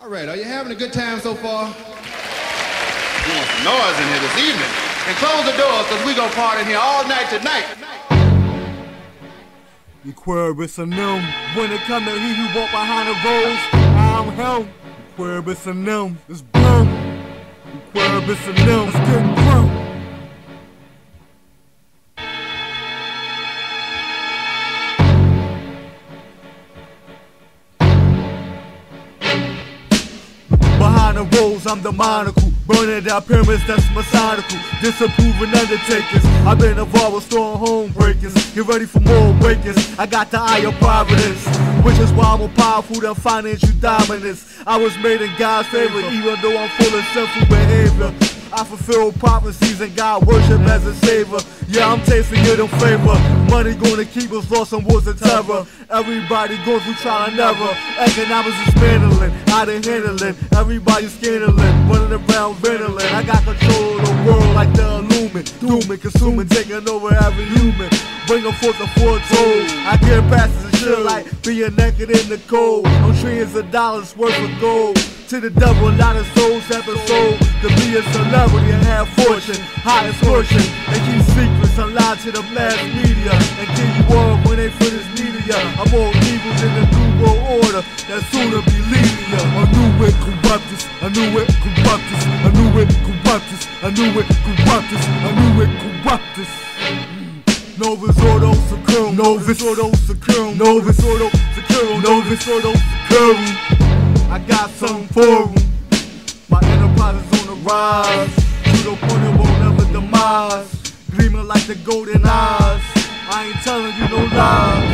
All right, are you having a good time so far? You want some noise in here this evening. And close the doors, because we gonna party in here all night tonight. You Aquarius and them, when it come to he who walk behind the rows, I'm him. Aquarius and them, it's boom. Aquarius and them, it's getting boom. Roads, I'm the monocle. Burning down pyramids, that's methodical. Disapproving undertakers. I've been involved with strong home breakers. Get ready for more breakers. I got the eye of providence. Which is why I'm more powerful than financial dominance. I was made in God's favor, even though I'm full of sinful behavior. I fulfill prophecies and God worship as a savior. Yeah, I'm tasting it in favor. Money gonna keep us lost in wars of terror. Everybody going through trial and never. Economics is mandolin, out of handling. Everybody's scandaling, running around Ritalin. I got control of the world like the illumin. Dooming, consuming, taking over every human. Bringing forth the foretold. I get passes and shit like being naked in the cold. I'm trillions of dollars worth of gold. To the devil, a lot of souls have been sold to be a celebrity and have fortune. High fortune, they keep secrets and lie to the mass media and give you all when they finish media. I'm more evil than the new world order that soon to be leading ya. I knew it corrupt us, I knew it corrupt us, I knew it corrupt us, I knew it corrupt us, I knew it corrupt us. Novus Ordo Seclorum, Novus Ordo Seclorum, Novus Ordo Seclorum, Novus Ordo Seclorum. I got something for 'em. My enterprise is on the rise, to the point it won't ever demise. Gleaming like the golden eyes. I ain't telling you no lies.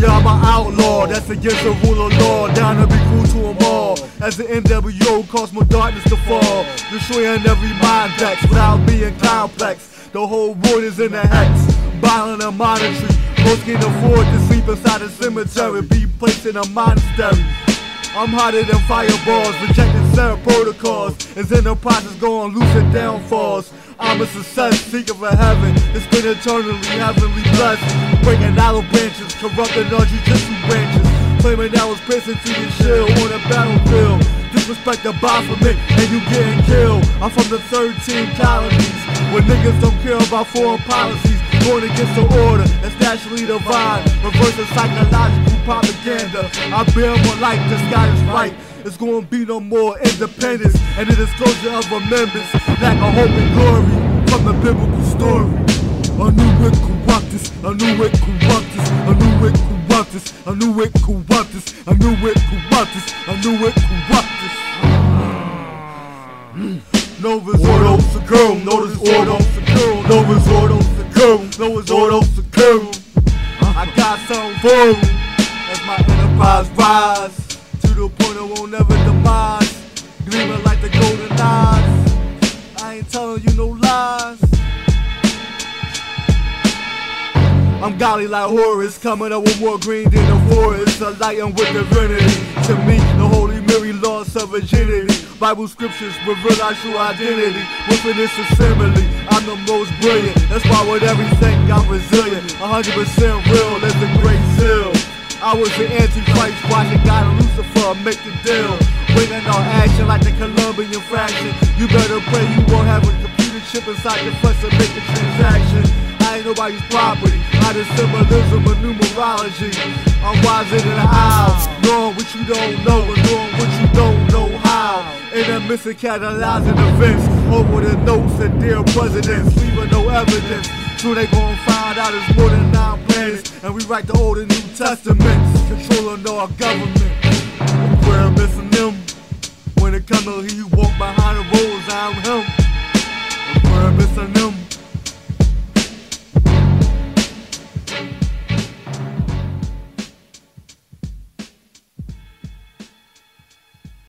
Yeah, I'm an outlaw, that's against the rule of law. Down to be cool to them all. As the NWO cause more darkness to fall. Destroying every mind decks without being complex. The whole world is in a hex, violent and monetary. Most can afford to sleep inside a cemetery, be placed in a monastery. I'm hotter than fireballs, rejecting certain protocols. As enterprises go on lucid downfalls. I'm a success, seeker for heaven. It's been eternally heavenly blessed. Breaking olive branches, corrupting our jujitsu branches. Claiming I was pissing to your shield on a battlefield. Disrespect the baphomet and you getting killed. I'm from the 13 colonies, where niggas don't care about foreign policies. Going against the order that's naturally divine. Reversing psychological propaganda. I bear more life, this guy is right. It's gonna be no more independence and the disclosure of amendments. Lack of hope and glory from the biblical story. I knew it corrupt us, I knew it corrupt us, I knew it corrupt us, I knew it corrupt us, I knew it corrupt us, I knew it corrupt us. Novus Ordo Novus Ordo Seclorum, Novus Ordo Seclorum. I got something for 'em as my enterprise rise to the point it won't never demise. Gleaming like the golden eyes. I ain't telling you no lies. I'm golly like Horus, coming up with more green than the forest. A lion with divinity. To me, the Holy virginity. Bible scriptures reveal our true identity. Within this assembly, I'm the most brilliant. That's why with everything I'm resilient. 100% real as the great seal. I was the antichrist, watching God and Lucifer make the deal. Waiting on action like the Colombian fraction. You better pray you won't have a computer chip inside your flesh to make a transaction. I ain't nobody's property. I the symbolism of numerology. I'm wiser than the owl, knowing what you don't know and knowing And I'm missing catalyzing events over the notes and dear presidents, leaving no evidence. So they gon' find out it's more than nine planets, and we write the Old and New Testaments, controlling our government. We're missing them. When it comes to